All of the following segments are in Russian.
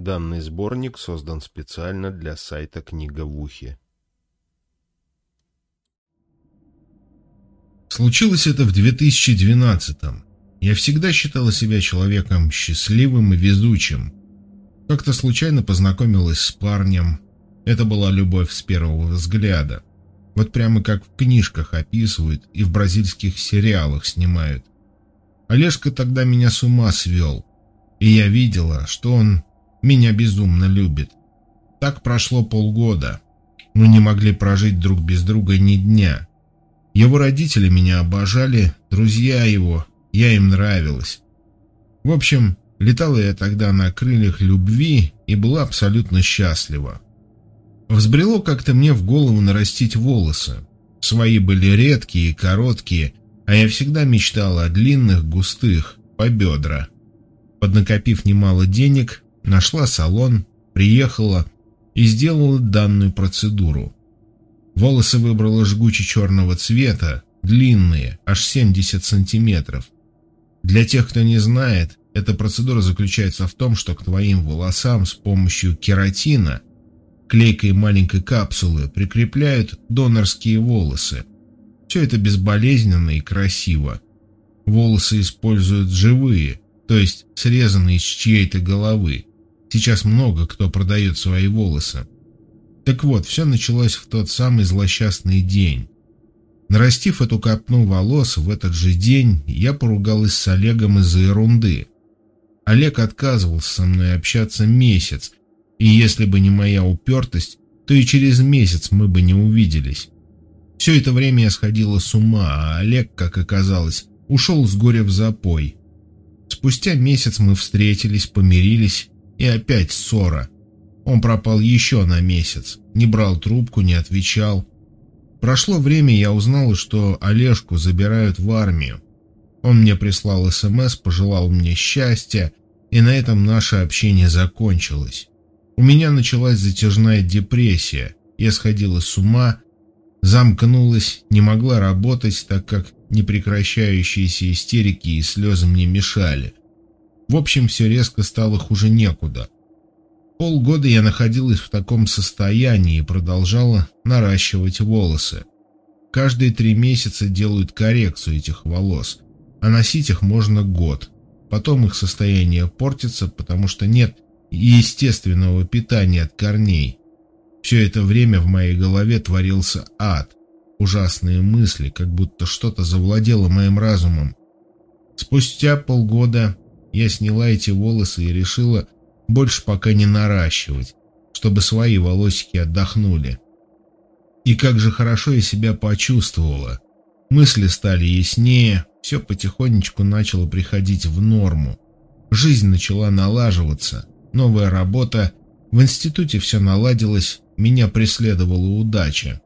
Данный сборник создан специально для сайта «Книга в ухе». Случилось это в 2012-м. Я всегда считала себя человеком счастливым и везучим. Как-то случайно познакомилась с парнем. Это была любовь с первого взгляда. Вот прямо как в книжках описывают и в бразильских сериалах снимают. Олежка тогда меня с ума свел. И я видела, что он меня безумно любит. Так прошло полгода. Мы не могли прожить друг без друга ни дня. Его родители меня обожали, друзья его, я им нравилась. В общем, летала я тогда на крыльях любви и была абсолютно счастлива. Взбрело как-то мне в голову нарастить волосы. Свои были редкие и короткие, а я всегда мечтала о длинных, густых, по бедра. Поднакопив немало денег, нашла салон, приехала и сделала данную процедуру. Волосы выбрала жгуче черного цвета, длинные, аж 70 сантиметров. Для тех, кто не знает, эта процедура заключается в том, что к твоим волосам с помощью кератина, клейкой маленькой капсулы, прикрепляют донорские волосы. Все это безболезненно и красиво. Волосы используют живые, то есть срезанные с чьей-то головы. Сейчас много кто продает свои волосы. Так вот, все началось в тот самый злосчастный день. Нарастив эту копну волос в этот же день, я поругалась с Олегом из-за ерунды. Олег отказывался со мной общаться месяц, и если бы не моя упертость, то и через месяц мы бы не увиделись. Все это время я сходила с ума, а Олег, как оказалось, ушел с горя в запой. Спустя месяц мы встретились, помирились, и опять ссора — он пропал еще на месяц, не брал трубку, не отвечал. Прошло время, я узнал, что Олежку забирают в армию. Он мне прислал СМС, пожелал мне счастья, и на этом наше общение закончилось. У меня началась затяжная депрессия, я сходила с ума, замкнулась, не могла работать, так как непрекращающиеся истерики и слезы мне мешали. В общем, все резко стало хуже некуда. Полгода я находилась в таком состоянии и продолжала наращивать волосы. Каждые три месяца делают коррекцию этих волос, а носить их можно год. Потом их состояние портится, потому что нет естественного питания от корней. Все это время в моей голове творился ад. Ужасные мысли, как будто что-то завладело моим разумом. Спустя полгода я сняла эти волосы и решила, больше пока не наращивать, чтобы свои волосики отдохнули. И как же хорошо я себя почувствовала. Мысли стали яснее, все потихонечку начало приходить в норму. Жизнь начала налаживаться, новая работа, в институте все наладилось, меня преследовала удача.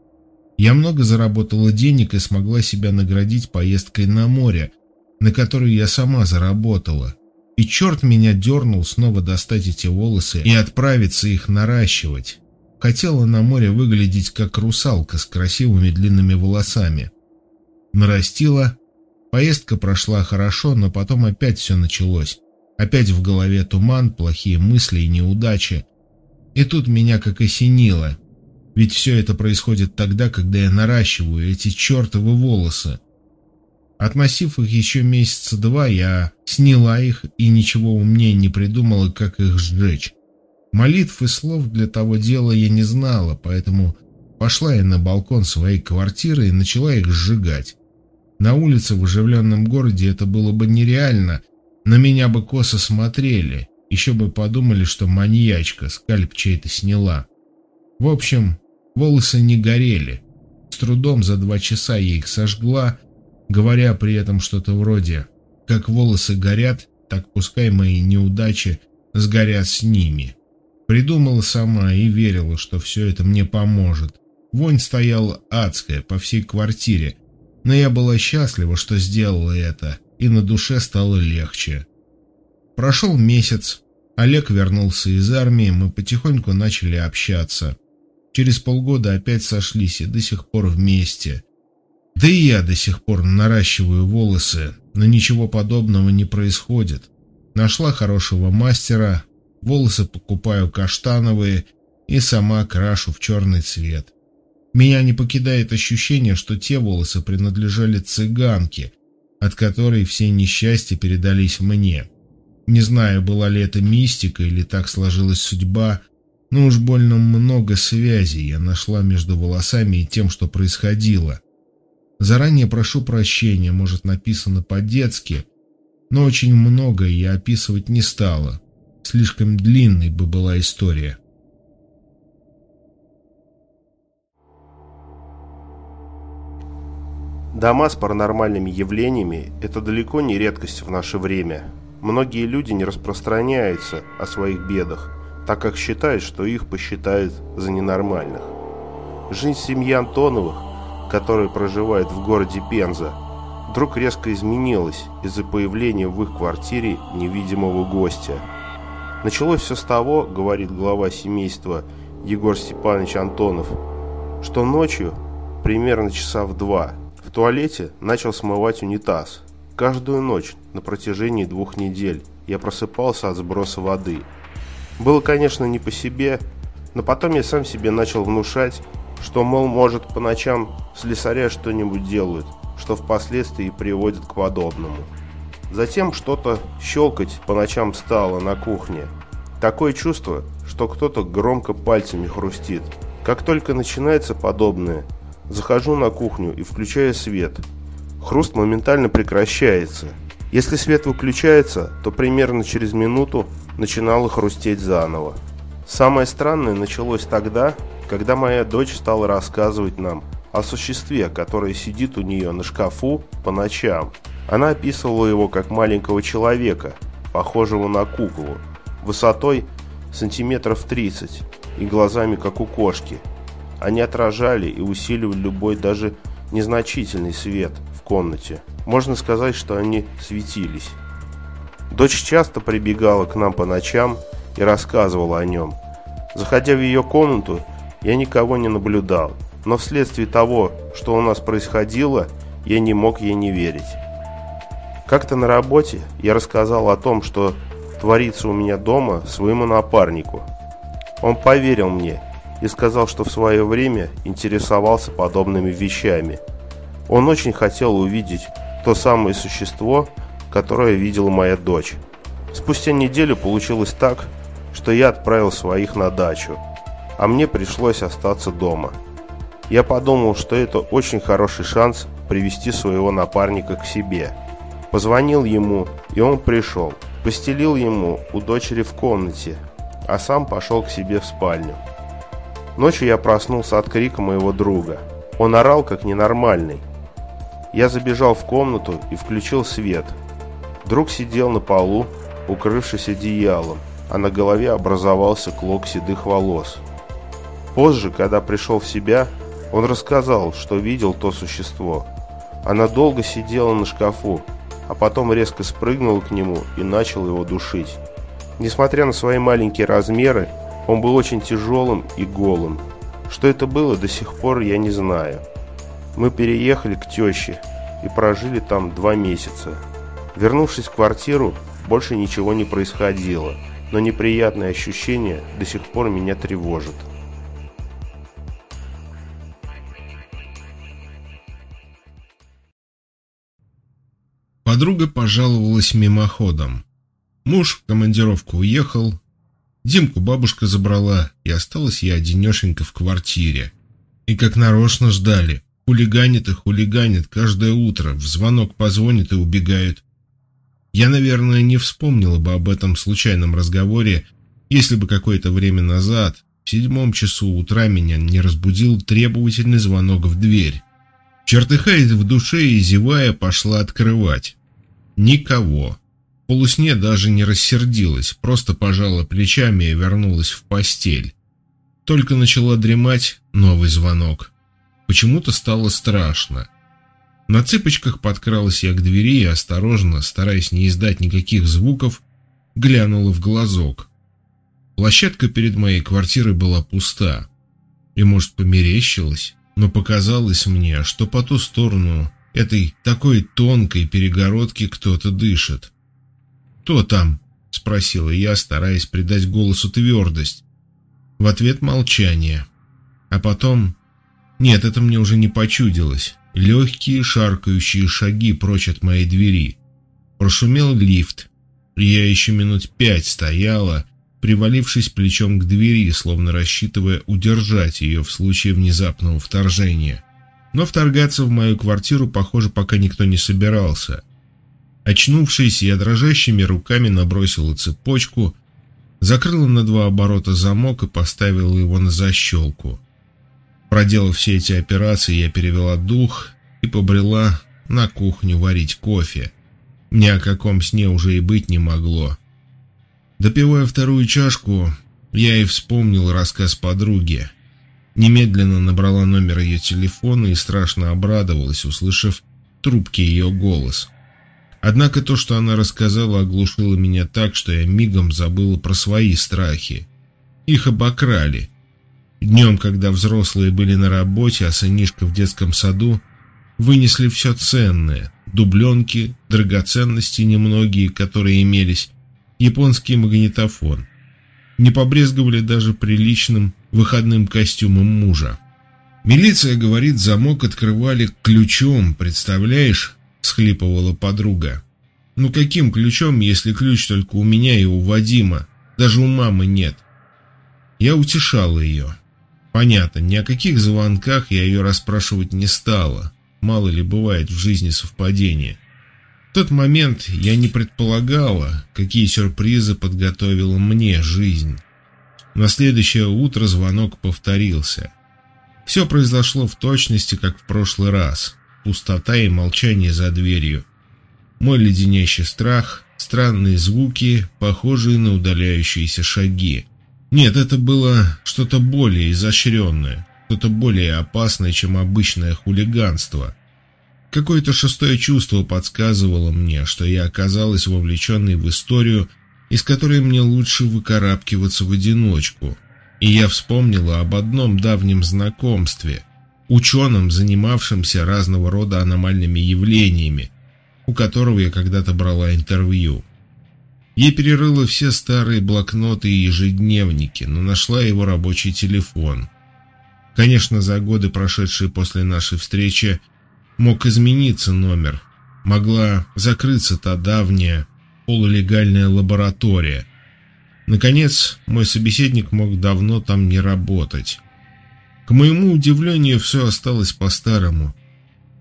Я много заработала денег и смогла себя наградить поездкой на море, на которую я сама заработала, и черт меня дернул снова достать эти волосы и отправиться их наращивать. Хотела на море выглядеть как русалка с красивыми длинными волосами. Нарастила. Поездка прошла хорошо, но потом опять все началось. Опять в голове туман, плохие мысли и неудачи. И тут меня как осенило. Ведь все это происходит тогда, когда я наращиваю эти чертовы волосы. Относив их еще месяца два, я сняла их и ничего умнее не придумала, как их сжечь. Молитв и слов для того дела я не знала, поэтому пошла я на балкон своей квартиры и начала их сжигать. На улице в оживленном городе это было бы нереально, на меня бы косо смотрели, еще бы подумали, что маньячка скальп чей-то сняла. В общем, волосы не горели. С трудом за два часа я их сожгла, говоря при этом что-то вроде «как волосы горят, так пускай мои неудачи сгорят с ними». Придумала сама и верила, что все это мне поможет. Вонь стояла адская по всей квартире, но я была счастлива, что сделала это, и на душе стало легче. Прошел месяц, Олег вернулся из армии, мы потихоньку начали общаться. Через полгода опять сошлись и до сих пор вместе. Да и я до сих пор наращиваю волосы, но ничего подобного не происходит. Нашла хорошего мастера, волосы покупаю каштановые и сама крашу в черный цвет. Меня не покидает ощущение, что те волосы принадлежали цыганке, от которой все несчастья передались мне. Не знаю, была ли это мистика или так сложилась судьба, но уж больно много связей я нашла между волосами и тем, что происходило. Заранее прошу прощения, может, написано по-детски, но очень многое я описывать не стала. Слишком длинной бы была история. Дома с паранормальными явлениями – это далеко не редкость в наше время. Многие люди не распространяются о своих бедах, так как считают, что их посчитают за ненормальных. Жизнь семьи Антоновых, которая проживает в городе Пенза, вдруг резко изменилась из-за появления в их квартире невидимого гостя. Началось все с того, говорит глава семейства Егор Степанович Антонов, что ночью, примерно часа в два, в туалете начал смывать унитаз. Каждую ночь на протяжении двух недель я просыпался от сброса воды. Было, конечно, не по себе, но потом я сам себе начал внушать, что, мол, может, по ночам слесаря что-нибудь делают, что впоследствии приводит к подобному. Затем что-то щелкать по ночам стало на кухне. Такое чувство, что кто-то громко пальцами хрустит. Как только начинается подобное, захожу на кухню и включаю свет. Хруст моментально прекращается. Если свет выключается, то примерно через минуту начинало хрустеть заново. Самое странное началось тогда, когда моя дочь стала рассказывать нам о существе, которое сидит у нее на шкафу по ночам. Она описывала его как маленького человека, похожего на куклу, высотой сантиметров 30 и глазами как у кошки. Они отражали и усиливали любой даже незначительный свет в комнате. Можно сказать, что они светились. Дочь часто прибегала к нам по ночам и рассказывала о нем. Заходя в ее комнату, я никого не наблюдал, но вследствие того, что у нас происходило, я не мог ей не верить. Как-то на работе я рассказал о том, что творится у меня дома своему напарнику. Он поверил мне и сказал, что в свое время интересовался подобными вещами. Он очень хотел увидеть то самое существо, которое видела моя дочь. Спустя неделю получилось так, что я отправил своих на дачу а мне пришлось остаться дома. Я подумал, что это очень хороший шанс привести своего напарника к себе. Позвонил ему, и он пришел. Постелил ему у дочери в комнате, а сам пошел к себе в спальню. Ночью я проснулся от крика моего друга. Он орал как ненормальный. Я забежал в комнату и включил свет. Друг сидел на полу, укрывшись одеялом, а на голове образовался клок седых волос. Позже, когда пришел в себя, он рассказал, что видел то существо. Она долго сидела на шкафу, а потом резко спрыгнула к нему и начал его душить. Несмотря на свои маленькие размеры, он был очень тяжелым и голым. Что это было, до сих пор я не знаю. Мы переехали к теще и прожили там два месяца. Вернувшись в квартиру, больше ничего не происходило, но неприятное ощущение до сих пор меня тревожит. Подруга пожаловалась мимоходом. Муж в командировку уехал, Димку бабушка забрала, и осталась я одинешенька в квартире. И как нарочно ждали. Хулиганит и хулиганит каждое утро, в звонок позвонит и убегают. Я, наверное, не вспомнила бы об этом случайном разговоре, если бы какое-то время назад, в седьмом часу утра, меня не разбудил требовательный звонок в дверь. Чертыхаясь в душе и зевая, пошла открывать. Никого. В полусне даже не рассердилась, просто пожала плечами и вернулась в постель. Только начала дремать новый звонок. Почему-то стало страшно. На цыпочках подкралась я к двери и осторожно, стараясь не издать никаких звуков, глянула в глазок. Площадка перед моей квартирой была пуста. И, может, померещилась, но показалось мне, что по ту сторону этой такой тонкой перегородки кто-то дышит. «Кто там?» – спросила я, стараясь придать голосу твердость. В ответ молчание. А потом... Нет, это мне уже не почудилось. Легкие шаркающие шаги прочь от моей двери. Прошумел лифт. Я еще минут пять стояла, привалившись плечом к двери, словно рассчитывая удержать ее в случае внезапного вторжения. Но вторгаться в мою квартиру, похоже, пока никто не собирался. Очнувшись, я дрожащими руками набросила цепочку, закрыла на два оборота замок и поставила его на защелку. Проделав все эти операции, я перевела дух и побрела на кухню варить кофе. Ни о каком сне уже и быть не могло. Допивая вторую чашку, я и вспомнил рассказ подруги. Немедленно набрала номер ее телефона и страшно обрадовалась, услышав трубки ее голос. Однако то, что она рассказала, оглушило меня так, что я мигом забыла про свои страхи. Их обокрали. Днем, когда взрослые были на работе, а сынишка в детском саду, вынесли все ценное – дубленки, драгоценности немногие, которые имелись, японский магнитофон. Не побрезговали даже приличным выходным костюмом мужа. Милиция, говорит, замок открывали ключом, представляешь? Схлипывала подруга. Ну каким ключом, если ключ только у меня и у Вадима? Даже у мамы нет. Я утешала ее. Понятно, ни о каких звонках я ее расспрашивать не стала. Мало ли бывает в жизни совпадения. Тот момент я не предполагала, какие сюрпризы подготовила мне жизнь. На следующее утро звонок повторился. Все произошло в точности, как в прошлый раз. Пустота и молчание за дверью. Мой леденящий страх, странные звуки, похожие на удаляющиеся шаги. Нет, это было что-то более изощренное, что-то более опасное, чем обычное хулиганство. Какое-то шестое чувство подсказывало мне, что я оказалась вовлеченной в историю, из которой мне лучше выкарабкиваться в одиночку. И я вспомнила об одном давнем знакомстве, ученом, занимавшемся разного рода аномальными явлениями, у которого я когда-то брала интервью. Я перерыла все старые блокноты и ежедневники, но нашла его рабочий телефон. Конечно, за годы, прошедшие после нашей встречи, Мог измениться номер. Могла закрыться та давняя полулегальная лаборатория. Наконец, мой собеседник мог давно там не работать. К моему удивлению, все осталось по-старому.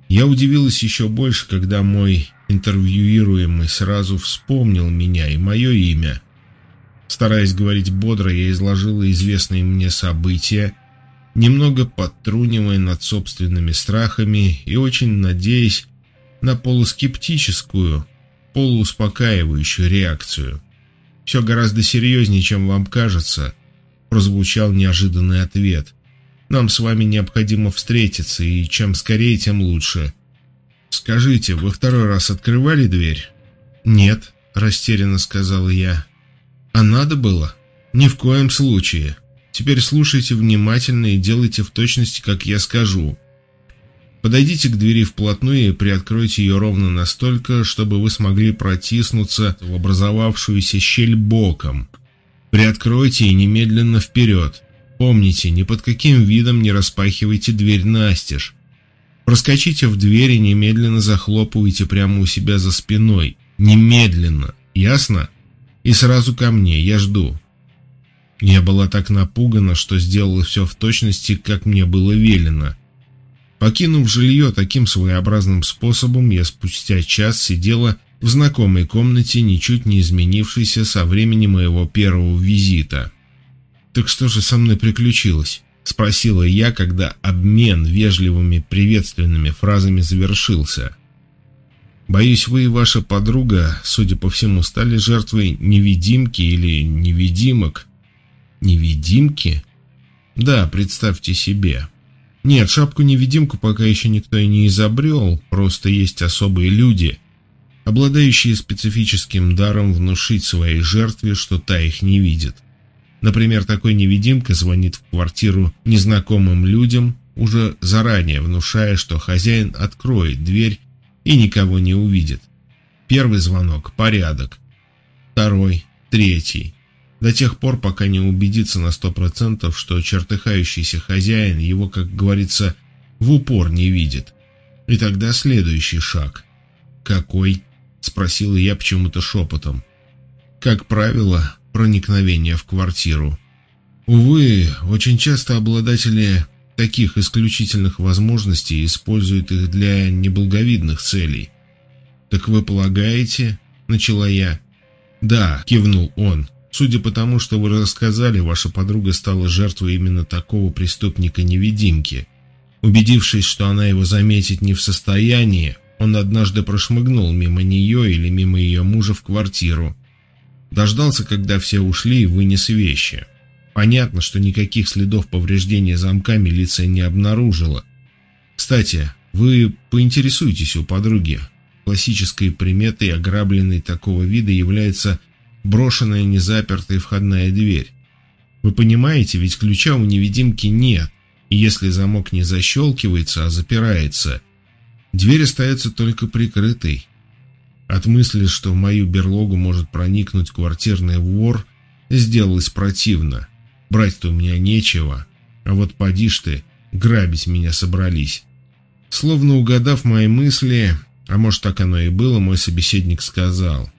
Я удивилась еще больше, когда мой интервьюируемый сразу вспомнил меня и мое имя. Стараясь говорить бодро, я изложила известные мне события, немного подтрунивая над собственными страхами и очень надеясь на полускептическую, полууспокаивающую реакцию. «Все гораздо серьезнее, чем вам кажется», — прозвучал неожиданный ответ. «Нам с вами необходимо встретиться, и чем скорее, тем лучше». «Скажите, вы второй раз открывали дверь?» «Нет», — растерянно сказала я. «А надо было?» «Ни в коем случае», Теперь слушайте внимательно и делайте в точности, как я скажу. Подойдите к двери вплотную и приоткройте ее ровно настолько, чтобы вы смогли протиснуться в образовавшуюся щель боком. Приоткройте и немедленно вперед. Помните, ни под каким видом не распахивайте дверь настежь. Проскочите в дверь и немедленно захлопывайте прямо у себя за спиной. Немедленно. Ясно? И сразу ко мне, я жду. Я была так напугана, что сделала все в точности, как мне было велено. Покинув жилье таким своеобразным способом, я спустя час сидела в знакомой комнате, ничуть не изменившейся со времени моего первого визита. «Так что же со мной приключилось?» — спросила я, когда обмен вежливыми приветственными фразами завершился. «Боюсь, вы и ваша подруга, судя по всему, стали жертвой невидимки или невидимок», Невидимки? Да, представьте себе. Нет, шапку-невидимку пока еще никто и не изобрел, просто есть особые люди, обладающие специфическим даром внушить своей жертве, что та их не видит. Например, такой невидимка звонит в квартиру незнакомым людям, уже заранее внушая, что хозяин откроет дверь и никого не увидит. Первый звонок – порядок. Второй, третий. До тех пор, пока не убедится на сто процентов, что чертыхающийся хозяин его, как говорится, в упор не видит. И тогда следующий шаг. «Какой?» — спросила я почему-то шепотом. «Как правило, проникновение в квартиру». Увы, очень часто обладатели таких исключительных возможностей используют их для неблаговидных целей. «Так вы полагаете?» — начала я. «Да», — кивнул он. «Судя по тому, что вы рассказали, ваша подруга стала жертвой именно такого преступника-невидимки. Убедившись, что она его заметить не в состоянии, он однажды прошмыгнул мимо нее или мимо ее мужа в квартиру. Дождался, когда все ушли и вынес вещи. Понятно, что никаких следов повреждения замка милиция не обнаружила. Кстати, вы поинтересуйтесь у подруги. Классической приметой ограбленной такого вида является брошенная незапертая входная дверь. Вы понимаете, ведь ключа у невидимки нет, и если замок не защелкивается, а запирается, дверь остается только прикрытой. От мысли, что в мою берлогу может проникнуть квартирный вор, сделалось противно. Брать-то у меня нечего, а вот поди ж ты, грабить меня собрались. Словно угадав мои мысли, а может так оно и было, мой собеседник сказал.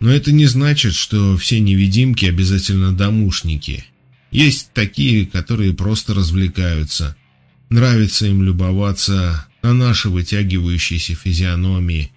Но это не значит, что все невидимки обязательно домушники. Есть такие, которые просто развлекаются. Нравится им любоваться на наши вытягивающиеся физиономии.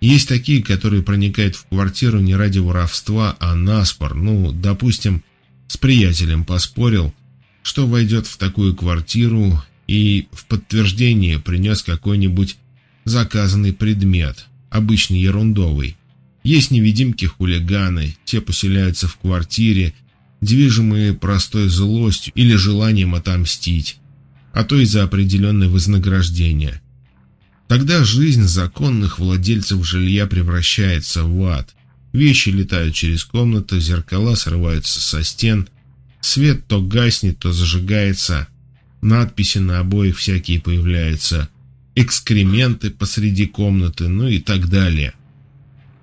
Есть такие, которые проникают в квартиру не ради воровства, а наспор. Ну, допустим, с приятелем поспорил, что войдет в такую квартиру и в подтверждение принес какой-нибудь заказанный предмет, обычно ерундовый. Есть невидимки-хулиганы, те поселяются в квартире, движимые простой злостью или желанием отомстить, а то и за определенное вознаграждение. Тогда жизнь законных владельцев жилья превращается в ад – Вещи летают через комнату, зеркала срываются со стен. Свет то гаснет, то зажигается. Надписи на обоих всякие появляются. Экскременты посреди комнаты, ну и так далее.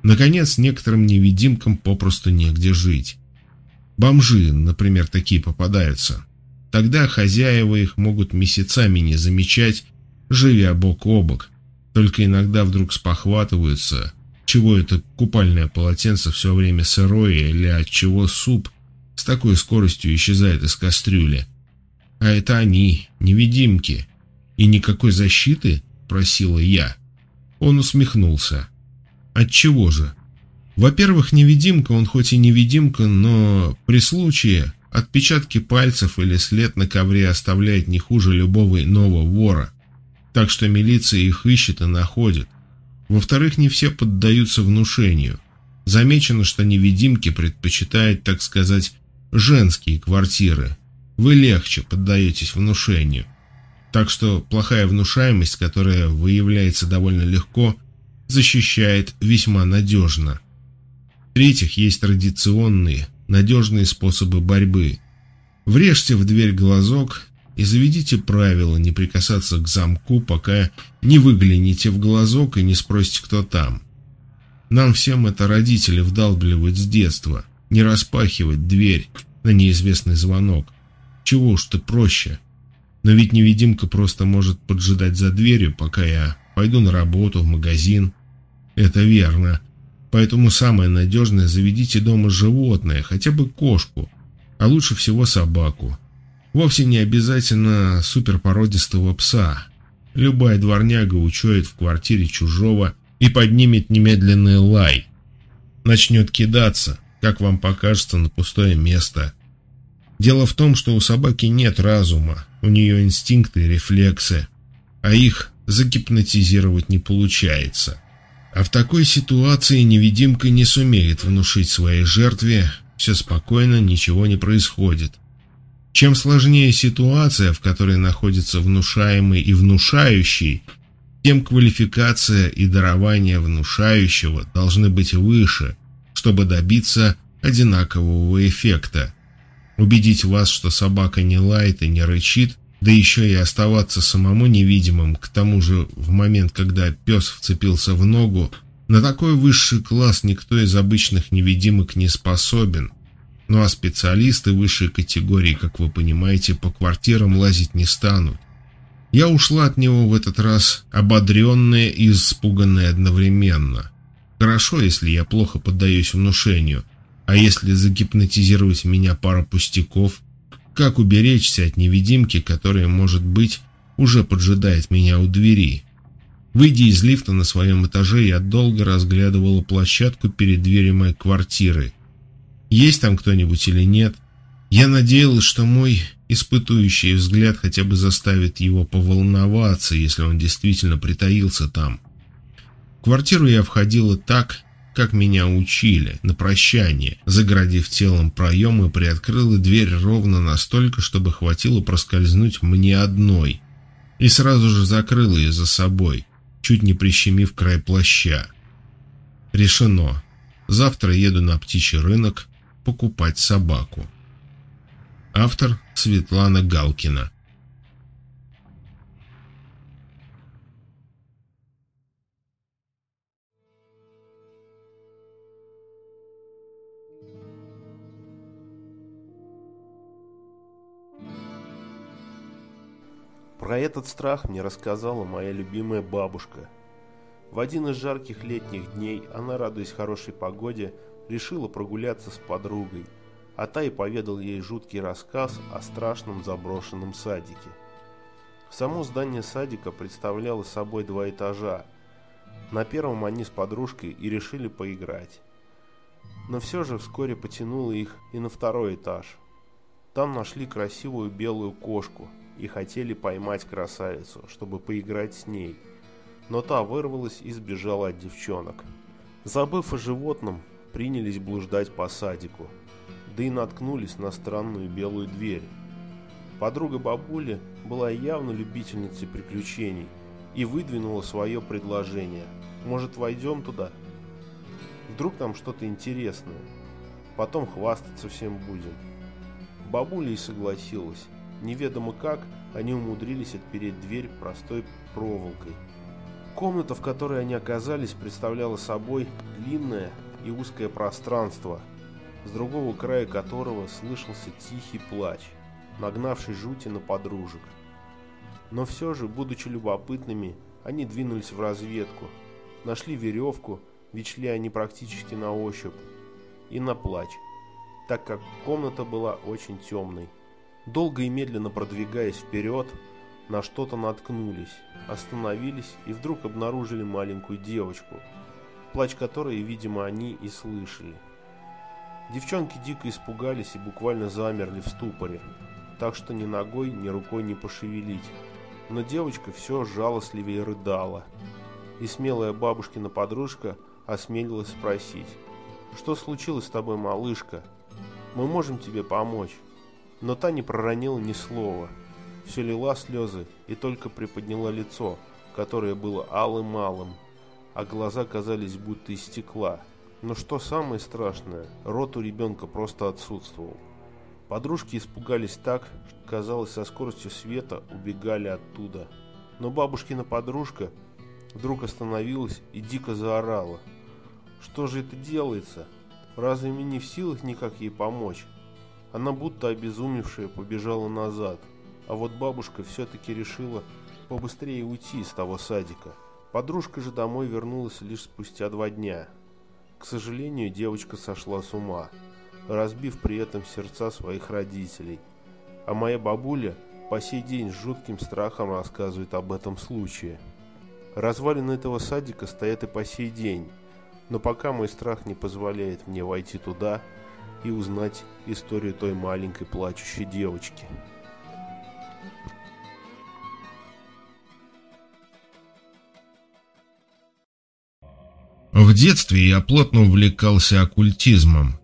Наконец, некоторым невидимкам попросту негде жить. Бомжи, например, такие попадаются. Тогда хозяева их могут месяцами не замечать, живя бок о бок. Только иногда вдруг спохватываются – чего это купальное полотенце все время сырое или от чего суп с такой скоростью исчезает из кастрюли. А это они, невидимки. И никакой защиты, просила я. Он усмехнулся. От чего же? Во-первых, невидимка, он хоть и невидимка, но при случае отпечатки пальцев или след на ковре оставляет не хуже любого иного вора. Так что милиция их ищет и находит. Во-вторых, не все поддаются внушению. Замечено, что невидимки предпочитают, так сказать, женские квартиры. Вы легче поддаетесь внушению. Так что плохая внушаемость, которая выявляется довольно легко, защищает весьма надежно. В-третьих, есть традиционные, надежные способы борьбы. Врежьте в дверь глазок, и заведите правило не прикасаться к замку, пока не выгляните в глазок и не спросите, кто там. Нам всем это родители вдалбливают с детства. Не распахивать дверь на неизвестный звонок. Чего уж ты проще. Но ведь невидимка просто может поджидать за дверью, пока я пойду на работу, в магазин. Это верно. Поэтому самое надежное – заведите дома животное, хотя бы кошку, а лучше всего собаку. Вовсе не обязательно суперпородистого пса. Любая дворняга учует в квартире чужого и поднимет немедленный лай. Начнет кидаться, как вам покажется, на пустое место. Дело в том, что у собаки нет разума, у нее инстинкты и рефлексы, а их загипнотизировать не получается. А в такой ситуации невидимка не сумеет внушить своей жертве «все спокойно, ничего не происходит». Чем сложнее ситуация, в которой находится внушаемый и внушающий, тем квалификация и дарование внушающего должны быть выше, чтобы добиться одинакового эффекта. Убедить вас, что собака не лает и не рычит, да еще и оставаться самому невидимым, к тому же в момент, когда пес вцепился в ногу, На такой высший класс никто из обычных невидимок не способен. Ну а специалисты высшей категории, как вы понимаете, по квартирам лазить не станут. Я ушла от него в этот раз, ободренная и испуганная одновременно. Хорошо, если я плохо поддаюсь внушению, а если загипнотизировать меня пара пустяков, как уберечься от невидимки, которая, может быть, уже поджидает меня у двери? Выйдя из лифта на своем этаже, я долго разглядывала площадку перед дверью моей квартиры. Есть там кто-нибудь или нет? Я надеялась, что мой испытующий взгляд хотя бы заставит его поволноваться, если он действительно притаился там. Квартиру я входила так, как меня учили, на прощание, заградив телом проем и приоткрыла дверь ровно настолько, чтобы хватило проскользнуть мне одной, и сразу же закрыла ее за собой, чуть не прищемив край плаща. Решено. Завтра еду на птичий рынок покупать собаку. Автор Светлана Галкина Про этот страх мне рассказала моя любимая бабушка. В один из жарких летних дней она, радуясь хорошей погоде, решила прогуляться с подругой, а та и поведал ей жуткий рассказ о страшном заброшенном садике. Само здание садика представляло собой два этажа. На первом они с подружкой и решили поиграть. Но все же вскоре потянуло их и на второй этаж. Там нашли красивую белую кошку – и хотели поймать красавицу, чтобы поиграть с ней. Но та вырвалась и сбежала от девчонок. Забыв о животном, принялись блуждать по садику, да и наткнулись на странную белую дверь. Подруга бабули была явно любительницей приключений и выдвинула свое предложение. Может, войдем туда? Вдруг там что-то интересное. Потом хвастаться всем будем. Бабуля и согласилась. Неведомо как, они умудрились отпереть дверь простой проволокой. Комната, в которой они оказались, представляла собой длинное и узкое пространство, с другого края которого слышался тихий плач, нагнавший жути на подружек. Но все же, будучи любопытными, они двинулись в разведку, нашли веревку, ведь шли они практически на ощупь, и на плач, так как комната была очень темной. Долго и медленно продвигаясь вперед, на что-то наткнулись, остановились и вдруг обнаружили маленькую девочку, плач которой, видимо, они и слышали. Девчонки дико испугались и буквально замерли в ступоре, так что ни ногой, ни рукой не пошевелить. Но девочка все жалостливее рыдала. И смелая бабушкина подружка осмелилась спросить, «Что случилось с тобой, малышка? Мы можем тебе помочь?» Но та не проронила ни слова. Все лила слезы и только приподняла лицо, которое было алым-малым, а глаза казались будто из стекла. Но что самое страшное, рот у ребенка просто отсутствовал. Подружки испугались так, что, казалось, со скоростью света убегали оттуда. Но бабушкина подружка вдруг остановилась и дико заорала. «Что же это делается? Разве мы не в силах никак ей помочь?» Она будто обезумевшая побежала назад, а вот бабушка все-таки решила побыстрее уйти из того садика. Подружка же домой вернулась лишь спустя два дня. К сожалению, девочка сошла с ума, разбив при этом сердца своих родителей. А моя бабуля по сей день с жутким страхом рассказывает об этом случае. Развалины этого садика стоят и по сей день, но пока мой страх не позволяет мне войти туда – и узнать историю той маленькой плачущей девочки. В детстве я плотно увлекался оккультизмом,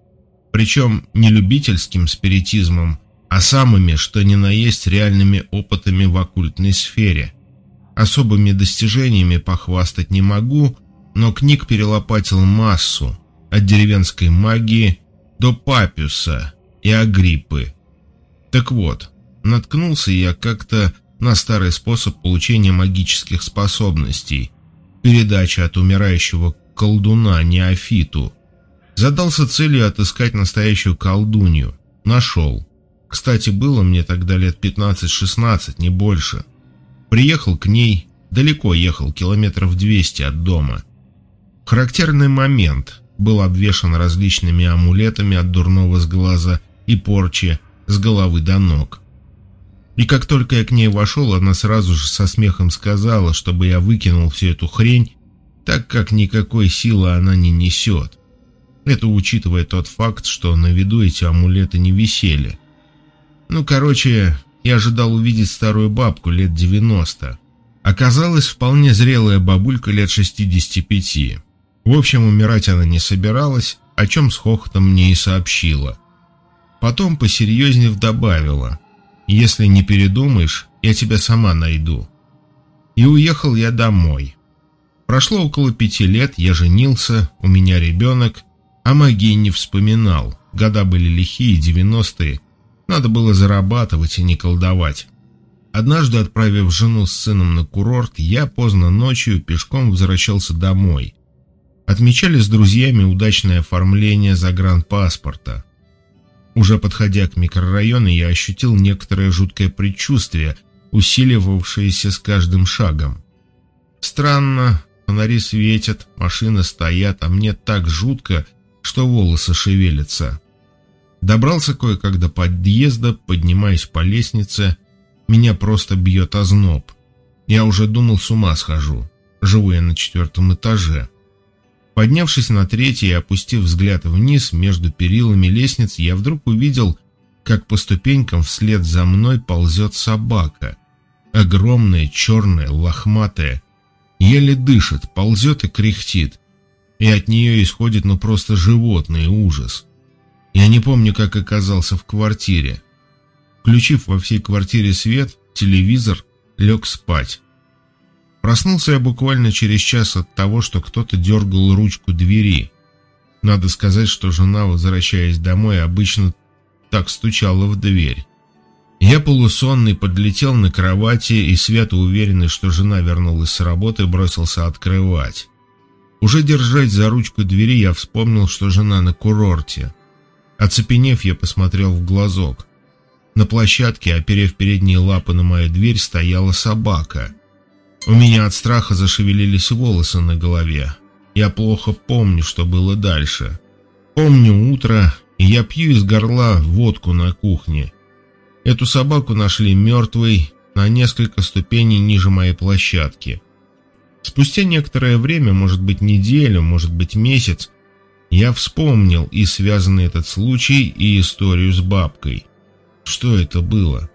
причем не любительским спиритизмом, а самыми, что ни на есть, реальными опытами в оккультной сфере. Особыми достижениями похвастать не могу, но книг перелопатил массу, от деревенской магии до Папюса и Агриппы. Так вот, наткнулся я как-то на старый способ получения магических способностей, передача от умирающего колдуна, неофиту. Задался целью отыскать настоящую колдунью. Нашел. Кстати, было мне тогда лет 15-16, не больше. Приехал к ней, далеко ехал, километров 200 от дома. Характерный момент. Был обвешан различными амулетами от дурного сглаза и порчи с головы до ног. И как только я к ней вошел, она сразу же со смехом сказала, чтобы я выкинул всю эту хрень, так как никакой силы она не несет. Это учитывая тот факт, что на виду эти амулеты не висели. Ну, короче, я ожидал увидеть старую бабку лет 90. Оказалась вполне зрелая бабулька лет 65. В общем, умирать она не собиралась, о чем с хохотом мне и сообщила. Потом посерьезнее добавила – если не передумаешь, я тебя сама найду. И уехал я домой. Прошло около пяти лет, я женился, у меня ребенок, а магии не вспоминал. Года были лихие, девяностые. Надо было зарабатывать и не колдовать. Однажды, отправив жену с сыном на курорт, я поздно ночью пешком возвращался домой. Отмечали с друзьями удачное оформление загранпаспорта. Уже подходя к микрорайону, я ощутил некоторое жуткое предчувствие, усиливавшееся с каждым шагом. Странно, фонари светят, машины стоят, а мне так жутко, что волосы шевелятся. Добрался кое-как до подъезда, поднимаясь по лестнице, меня просто бьет озноб. Я уже думал, с ума схожу. Живу я на четвертом этаже. Поднявшись на третий и опустив взгляд вниз между перилами лестниц, я вдруг увидел, как по ступенькам вслед за мной ползет собака. Огромная, черная, лохматая. Еле дышит, ползет и кряхтит. И от нее исходит ну просто животный ужас. Я не помню, как оказался в квартире. Включив во всей квартире свет, телевизор, лег спать. Проснулся я буквально через час от того, что кто-то дергал ручку двери. Надо сказать, что жена, возвращаясь домой, обычно так стучала в дверь. Я полусонный подлетел на кровати и, свято уверенный, что жена вернулась с работы, бросился открывать. Уже держать за ручку двери, я вспомнил, что жена на курорте. Оцепенев, я посмотрел в глазок. На площадке, оперев передние лапы на мою дверь, стояла собака. У меня от страха зашевелились волосы на голове. Я плохо помню, что было дальше. Помню утро, и я пью из горла водку на кухне. Эту собаку нашли мертвой на несколько ступеней ниже моей площадки. Спустя некоторое время, может быть неделю, может быть месяц, я вспомнил и связанный этот случай, и историю с бабкой. Что это было?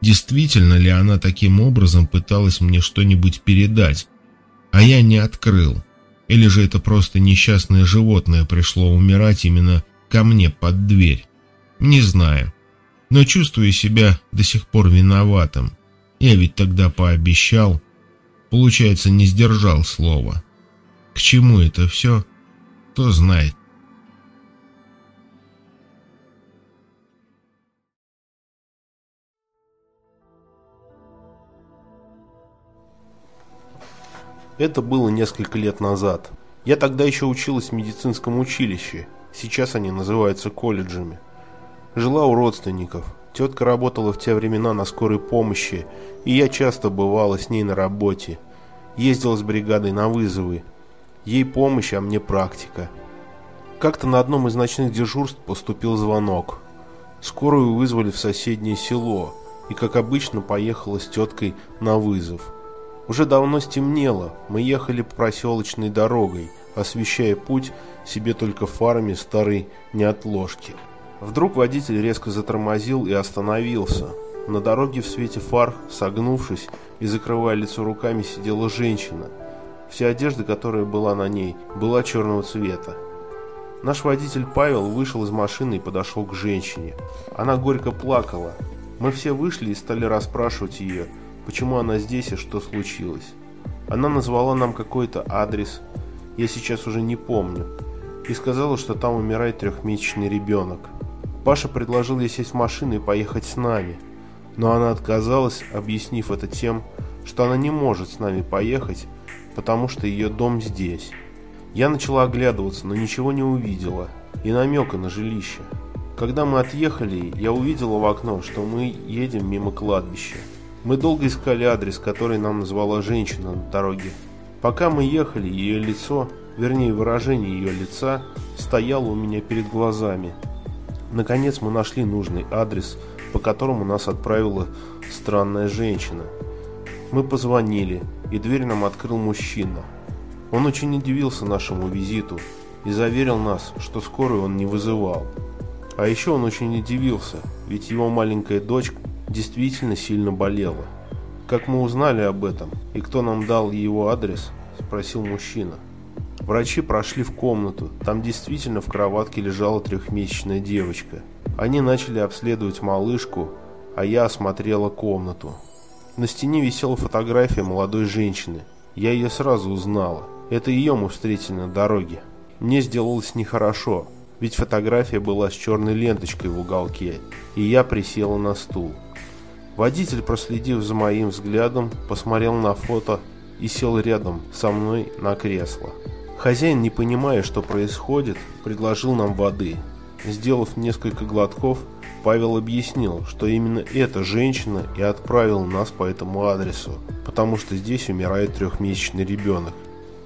Действительно ли она таким образом пыталась мне что-нибудь передать, а я не открыл, или же это просто несчастное животное пришло умирать именно ко мне под дверь. Не знаю, но чувствую себя до сих пор виноватым. Я ведь тогда пообещал, получается, не сдержал слова. К чему это все, кто знает. Это было несколько лет назад. Я тогда еще училась в медицинском училище. Сейчас они называются колледжами. Жила у родственников. Тетка работала в те времена на скорой помощи, и я часто бывала с ней на работе. Ездила с бригадой на вызовы. Ей помощь, а мне практика. Как-то на одном из ночных дежурств поступил звонок. Скорую вызвали в соседнее село, и, как обычно, поехала с теткой на вызов. Уже давно стемнело, мы ехали проселочной дорогой, освещая путь себе только фарами старой неотложки. Вдруг водитель резко затормозил и остановился. На дороге в свете фар, согнувшись и закрывая лицо руками, сидела женщина. Вся одежда, которая была на ней, была черного цвета. Наш водитель Павел вышел из машины и подошел к женщине. Она горько плакала. Мы все вышли и стали расспрашивать ее, почему она здесь и что случилось. Она назвала нам какой-то адрес, я сейчас уже не помню, и сказала, что там умирает трехмесячный ребенок. Паша предложил ей сесть в машину и поехать с нами, но она отказалась, объяснив это тем, что она не может с нами поехать, потому что ее дом здесь. Я начала оглядываться, но ничего не увидела, и намека на жилище. Когда мы отъехали, я увидела в окно, что мы едем мимо кладбища. Мы долго искали адрес, который нам назвала женщина на дороге. Пока мы ехали, ее лицо, вернее выражение ее лица, стояло у меня перед глазами. Наконец мы нашли нужный адрес, по которому нас отправила странная женщина. Мы позвонили, и дверь нам открыл мужчина. Он очень удивился нашему визиту и заверил нас, что скорую он не вызывал. А еще он очень удивился, ведь его маленькая дочь действительно сильно болела. «Как мы узнали об этом и кто нам дал его адрес?» – спросил мужчина. Врачи прошли в комнату, там действительно в кроватке лежала трехмесячная девочка. Они начали обследовать малышку, а я осмотрела комнату. На стене висела фотография молодой женщины. Я ее сразу узнала. Это ее мы встретили на дороге. Мне сделалось нехорошо, ведь фотография была с черной ленточкой в уголке, и я присела на стул. Водитель, проследив за моим взглядом, посмотрел на фото и сел рядом со мной на кресло. Хозяин, не понимая, что происходит, предложил нам воды. Сделав несколько глотков, Павел объяснил, что именно эта женщина и отправила нас по этому адресу, потому что здесь умирает трехмесячный ребенок.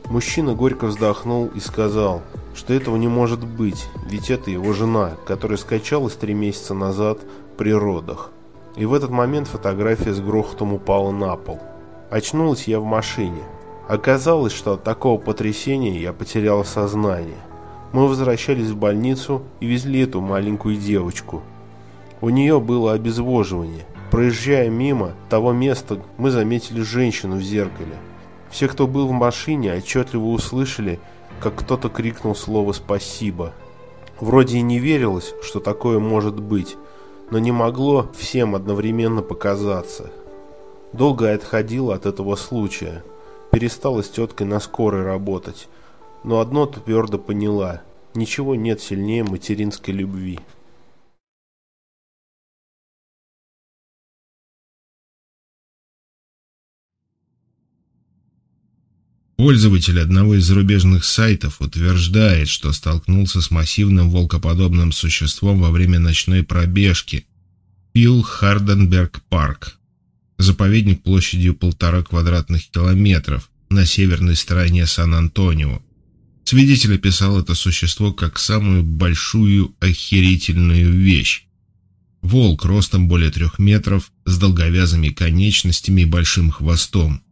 Мужчина горько вздохнул и сказал, что этого не может быть, ведь это его жена, которая скачалась три месяца назад при родах. И в этот момент фотография с грохотом упала на пол. Очнулась я в машине. Оказалось, что от такого потрясения я потерял сознание. Мы возвращались в больницу и везли эту маленькую девочку. У нее было обезвоживание. Проезжая мимо того места, мы заметили женщину в зеркале. Все, кто был в машине, отчетливо услышали, как кто-то крикнул слово «спасибо». Вроде и не верилось, что такое может быть, но не могло всем одновременно показаться. Долго я отходила от этого случая. Перестала с теткой на скорой работать. Но одно твердо поняла. Ничего нет сильнее материнской любви. Пользователь одного из зарубежных сайтов утверждает, что столкнулся с массивным волкоподобным существом во время ночной пробежки. Пил Харденберг парк. Заповедник площадью полтора квадратных километров на северной стороне Сан-Антонио. Свидетель описал это существо как самую большую охерительную вещь. Волк ростом более трех метров, с долговязыми конечностями и большим хвостом.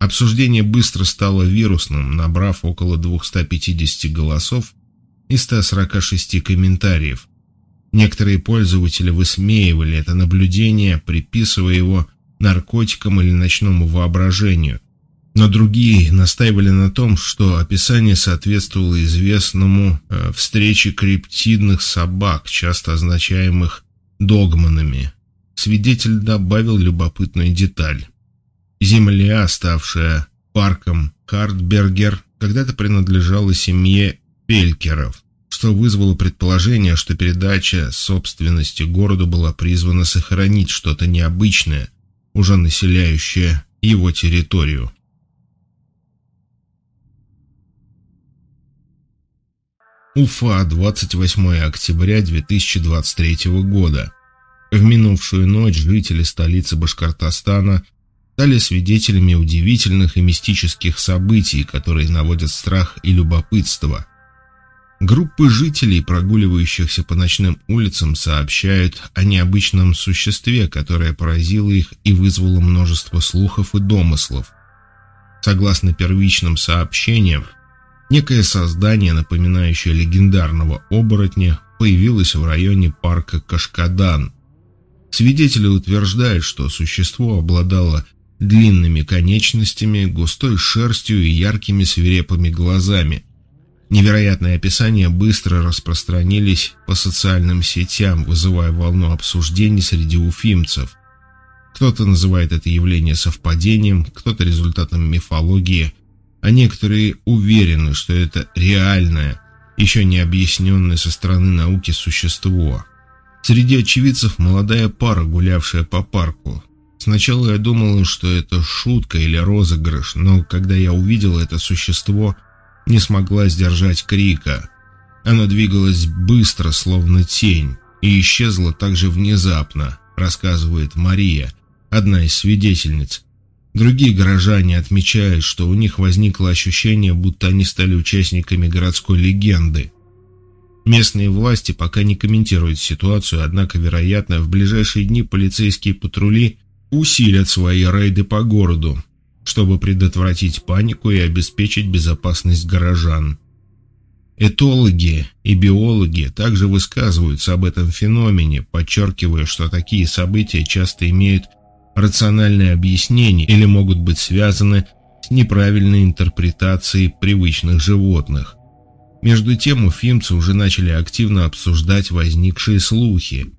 Обсуждение быстро стало вирусным, набрав около 250 голосов и 146 комментариев. Некоторые пользователи высмеивали это наблюдение, приписывая его наркотикам или ночному воображению. Но другие настаивали на том, что описание соответствовало известному э, встрече криптидных собак, часто означаемых догманами. Свидетель добавил любопытную деталь. Земля, ставшая парком Хартбергер, когда-то принадлежала семье Пелькеров, что вызвало предположение, что передача собственности городу была призвана сохранить что-то необычное, уже населяющее его территорию. Уфа, 28 октября 2023 года. В минувшую ночь жители столицы Башкортостана – стали свидетелями удивительных и мистических событий, которые наводят страх и любопытство. Группы жителей, прогуливающихся по ночным улицам, сообщают о необычном существе, которое поразило их и вызвало множество слухов и домыслов. Согласно первичным сообщениям, некое создание, напоминающее легендарного оборотня, появилось в районе парка Кашкадан. Свидетели утверждают, что существо обладало длинными конечностями, густой шерстью и яркими свирепыми глазами. Невероятные описания быстро распространились по социальным сетям, вызывая волну обсуждений среди уфимцев. Кто-то называет это явление совпадением, кто-то результатом мифологии, а некоторые уверены, что это реальное, еще не объясненное со стороны науки существо. Среди очевидцев молодая пара, гулявшая по парку. Сначала я думал, что это шутка или розыгрыш, но когда я увидел это существо, не смогла сдержать крика. Она двигалась быстро, словно тень, и исчезла так же внезапно, рассказывает Мария, одна из свидетельниц. Другие горожане отмечают, что у них возникло ощущение, будто они стали участниками городской легенды. Местные власти пока не комментируют ситуацию, однако, вероятно, в ближайшие дни полицейские патрули усилят свои рейды по городу, чтобы предотвратить панику и обеспечить безопасность горожан. Этологи и биологи также высказываются об этом феномене, подчеркивая, что такие события часто имеют рациональное объяснение или могут быть связаны с неправильной интерпретацией привычных животных. Между тем уфимцы уже начали активно обсуждать возникшие слухи.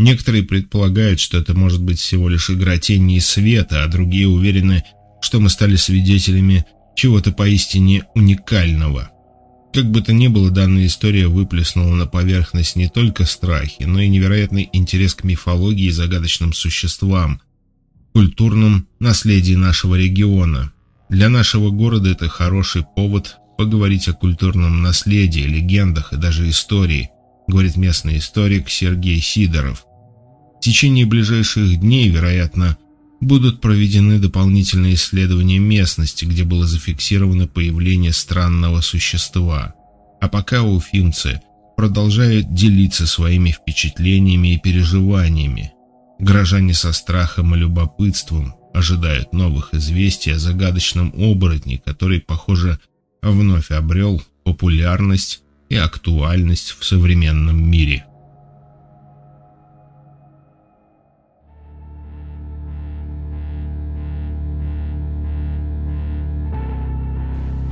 Некоторые предполагают, что это может быть всего лишь игра тени и света, а другие уверены, что мы стали свидетелями чего-то поистине уникального. Как бы то ни было, данная история выплеснула на поверхность не только страхи, но и невероятный интерес к мифологии и загадочным существам, культурном наследии нашего региона. Для нашего города это хороший повод поговорить о культурном наследии, легендах и даже истории, говорит местный историк Сергей Сидоров. В течение ближайших дней, вероятно, будут проведены дополнительные исследования местности, где было зафиксировано появление странного существа. А пока уфимцы продолжают делиться своими впечатлениями и переживаниями. Горожане со страхом и любопытством ожидают новых известий о загадочном оборотне, который, похоже, вновь обрел популярность и актуальность в современном мире.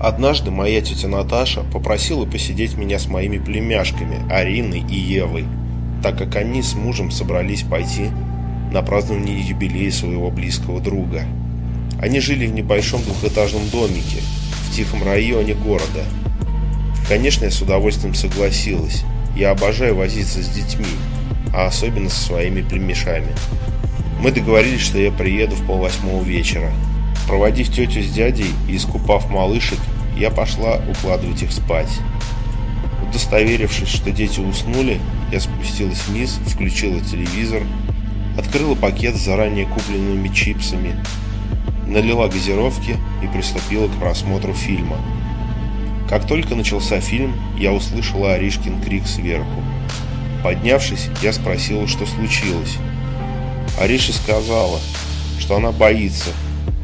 Однажды моя тетя Наташа попросила посидеть меня с моими племяшками Ариной и Евой, так как они с мужем собрались пойти на празднование юбилея своего близкого друга. Они жили в небольшом двухэтажном домике в тихом районе города. Конечно, я с удовольствием согласилась. Я обожаю возиться с детьми, а особенно со своими племешами. Мы договорились, что я приеду в полвосьмого вечера. Проводив тетю с дядей и искупав малышек, я пошла укладывать их спать. Удостоверившись, что дети уснули, я спустилась вниз, включила телевизор, открыла пакет с заранее купленными чипсами, налила газировки и приступила к просмотру фильма. Как только начался фильм, я услышала Аришкин крик сверху. Поднявшись, я спросила, что случилось. Ариша сказала, что она боится,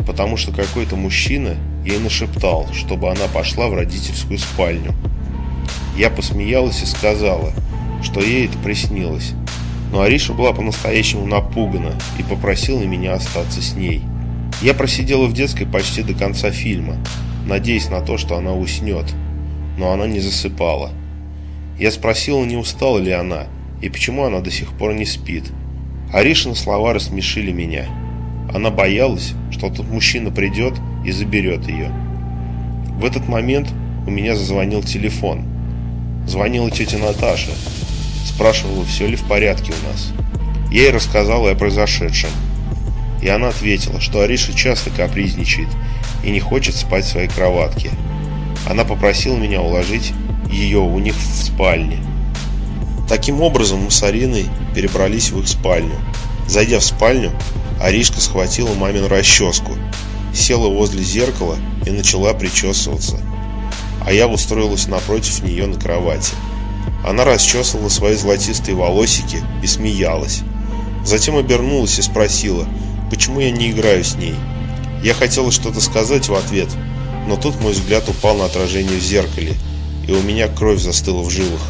потому что какой-то мужчина ей нашептал, чтобы она пошла в родительскую спальню. Я посмеялась и сказала, что ей это приснилось. Но Ариша была по-настоящему напугана и попросила меня остаться с ней. Я просидела в детской почти до конца фильма, надеясь на то, что она уснет, но она не засыпала. Я спросила, не устала ли она, и почему она до сих пор не спит. Аришины слова рассмешили меня. Она боялась, что тот мужчина придет и заберет ее. В этот момент у меня зазвонил телефон. Звонила тетя Наташа. Спрашивала, все ли в порядке у нас. Я ей рассказала о произошедшем. И она ответила, что Ариша часто капризничает и не хочет спать в своей кроватке. Она попросила меня уложить ее у них в спальне. Таким образом мы с Ариной перебрались в их спальню. Зайдя в спальню, Аришка схватила мамину расческу, села возле зеркала и начала причесываться. А я устроилась напротив нее на кровати. Она расчесывала свои золотистые волосики и смеялась. Затем обернулась и спросила, почему я не играю с ней. Я хотела что-то сказать в ответ, но тут мой взгляд упал на отражение в зеркале, и у меня кровь застыла в жилах.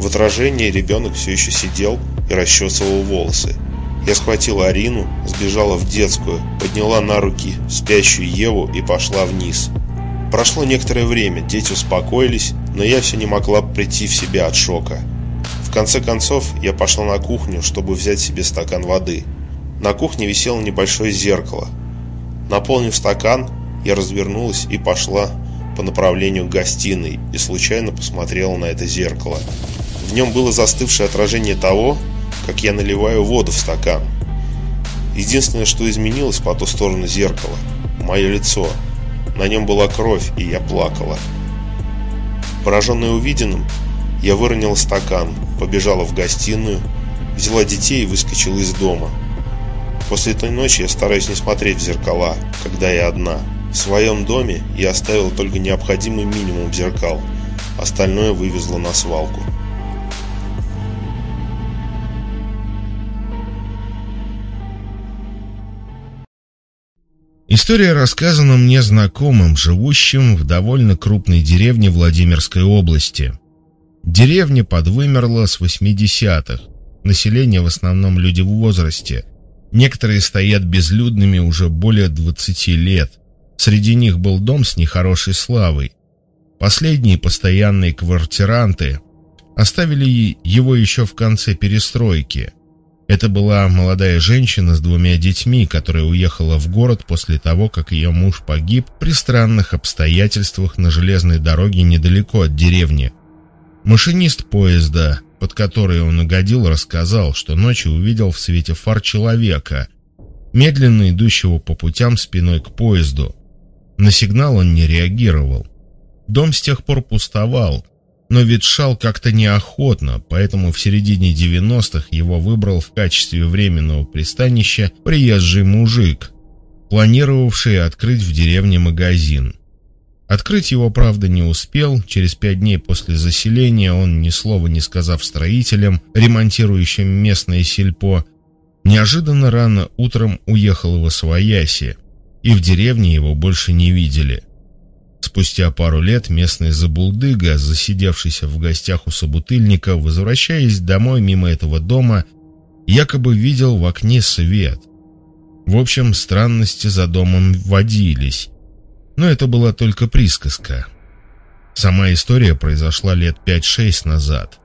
В отражении ребенок все еще сидел и расчесывал волосы. Я схватила Арину, сбежала в детскую, подняла на руки спящую Еву и пошла вниз. Прошло некоторое время, дети успокоились, но я все не могла прийти в себя от шока. В конце концов, я пошла на кухню, чтобы взять себе стакан воды. На кухне висело небольшое зеркало. Наполнив стакан, я развернулась и пошла по направлению к гостиной и случайно посмотрела на это зеркало. В нем было застывшее отражение того, как я наливаю воду в стакан. Единственное, что изменилось по ту сторону зеркала – мое лицо. На нем была кровь, и я плакала. Пораженный увиденным, я выронила стакан, побежала в гостиную, взяла детей и выскочила из дома. После этой ночи я стараюсь не смотреть в зеркала, когда я одна. В своем доме я оставила только необходимый минимум зеркал, остальное вывезла на свалку. История рассказана мне знакомым, живущим в довольно крупной деревне Владимирской области. Деревня подвымерла с 80-х. Население в основном люди в возрасте. Некоторые стоят безлюдными уже более 20 лет. Среди них был дом с нехорошей славой. Последние постоянные квартиранты оставили его еще в конце перестройки. Это была молодая женщина с двумя детьми, которая уехала в город после того, как ее муж погиб при странных обстоятельствах на железной дороге недалеко от деревни. Машинист поезда, под который он угодил, рассказал, что ночью увидел в свете фар человека, медленно идущего по путям спиной к поезду. На сигнал он не реагировал. Дом с тех пор пустовал, но ветшал как-то неохотно, поэтому в середине 90-х его выбрал в качестве временного пристанища приезжий мужик, планировавший открыть в деревне магазин. Открыть его, правда, не успел. Через пять дней после заселения он, ни слова не сказав строителям, ремонтирующим местное сельпо, неожиданно рано утром уехал в Освояси, и в деревне его больше не видели. Спустя пару лет местный забулдыга, засидевшийся в гостях у собутыльника, возвращаясь домой мимо этого дома, якобы видел в окне свет. В общем, странности за домом водились, но это была только присказка. Сама история произошла лет 5-6 назад.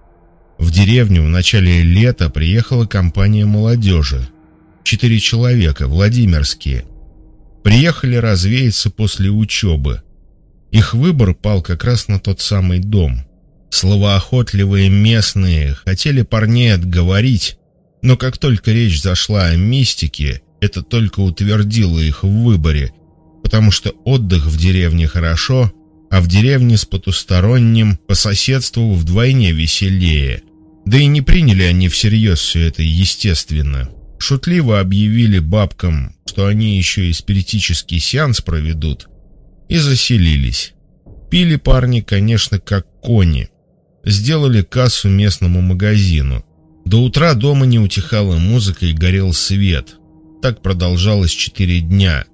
В деревню в начале лета приехала компания молодежи. Четыре человека, владимирские. Приехали развеяться после учебы. Их выбор пал как раз на тот самый дом. Словоохотливые местные хотели парней отговорить, но как только речь зашла о мистике, это только утвердило их в выборе, потому что отдых в деревне хорошо, а в деревне с потусторонним по соседству вдвойне веселее. Да и не приняли они всерьез все это естественно. Шутливо объявили бабкам, что они еще и спиритический сеанс проведут, и заселились. Пили парни, конечно, как кони. Сделали кассу местному магазину. До утра дома не утихала музыка и горел свет. Так продолжалось четыре дня.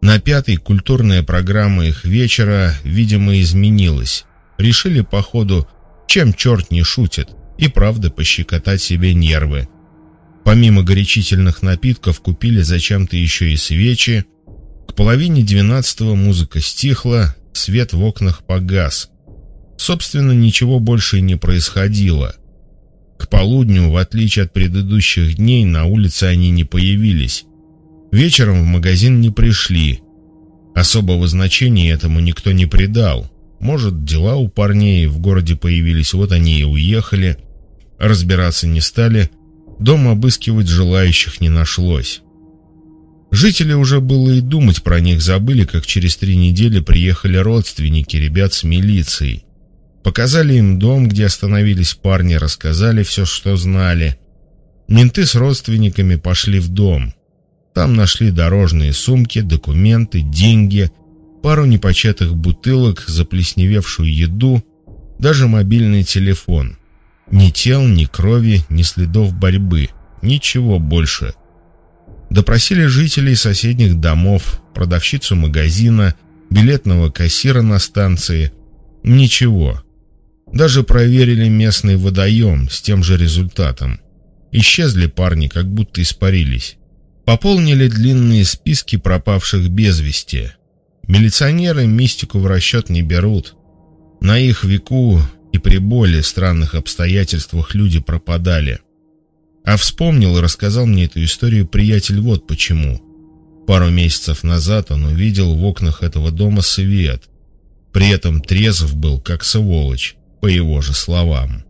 На пятый культурная программа их вечера, видимо, изменилась. Решили, походу, чем черт не шутит, и правда пощекотать себе нервы. Помимо горячительных напитков купили зачем-то еще и свечи, к половине двенадцатого музыка стихла, свет в окнах погас. Собственно, ничего больше и не происходило. К полудню, в отличие от предыдущих дней, на улице они не появились. Вечером в магазин не пришли. Особого значения этому никто не придал. Может, дела у парней в городе появились, вот они и уехали. Разбираться не стали. Дом обыскивать желающих не нашлось. Жители уже было и думать про них забыли, как через три недели приехали родственники ребят с милицией. Показали им дом, где остановились парни, рассказали все, что знали. Менты с родственниками пошли в дом. Там нашли дорожные сумки, документы, деньги, пару непочатых бутылок, заплесневевшую еду, даже мобильный телефон. Ни тел, ни крови, ни следов борьбы. Ничего больше. Допросили жителей соседних домов, продавщицу магазина, билетного кассира на станции. Ничего. Даже проверили местный водоем с тем же результатом. Исчезли парни, как будто испарились. Пополнили длинные списки пропавших без вести. Милиционеры мистику в расчет не берут. На их веку и при более странных обстоятельствах люди пропадали. А вспомнил и рассказал мне эту историю приятель вот почему. Пару месяцев назад он увидел в окнах этого дома свет. При этом трезв был, как сволочь, по его же словам.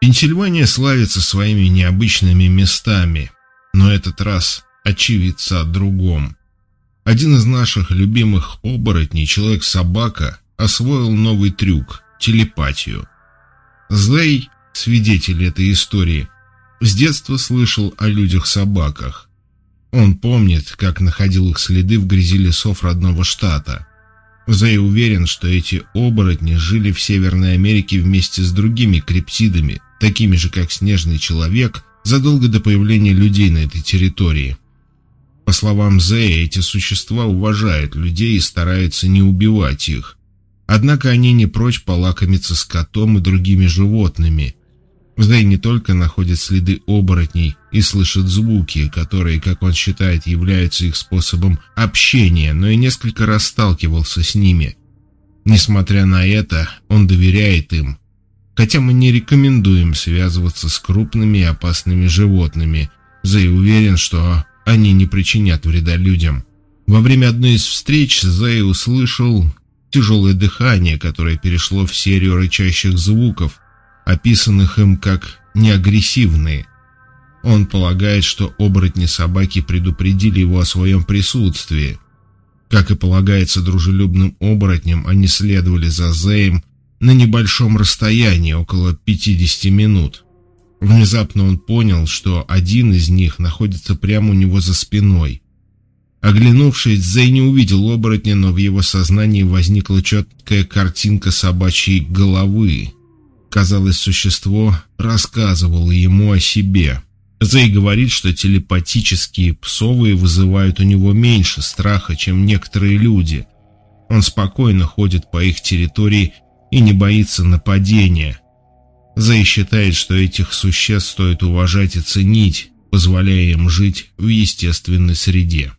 Пенсильвания славится своими необычными местами, но этот раз очевидца о другом. Один из наших любимых оборотней, человек-собака, освоил новый трюк – телепатию. Зей, свидетель этой истории, с детства слышал о людях-собаках. Он помнит, как находил их следы в грязи лесов родного штата. Зей уверен, что эти оборотни жили в Северной Америке вместе с другими криптидами, такими же, как снежный человек, задолго до появления людей на этой территории. По словам Зея, эти существа уважают людей и стараются не убивать их. Однако они не прочь полакомиться скотом и другими животными. Зей не только находит следы оборотней и слышит звуки, которые, как он считает, являются их способом общения, но и несколько раз сталкивался с ними. Несмотря на это, он доверяет им. Хотя мы не рекомендуем связываться с крупными и опасными животными, Зей уверен, что они не причинят вреда людям. Во время одной из встреч Зей услышал тяжелое дыхание, которое перешло в серию рычащих звуков, описанных им как неагрессивные. Он полагает, что оборотни собаки предупредили его о своем присутствии. Как и полагается дружелюбным оборотням, они следовали за Зеем на небольшом расстоянии, около 50 минут. Внезапно он понял, что один из них находится прямо у него за спиной. Оглянувшись, Зей не увидел оборотня, но в его сознании возникла четкая картинка собачьей головы. Казалось, существо рассказывало ему о себе. Зей говорит, что телепатические псовые вызывают у него меньше страха, чем некоторые люди. Он спокойно ходит по их территории и не боится нападения. Зей считает, что этих существ стоит уважать и ценить, позволяя им жить в естественной среде.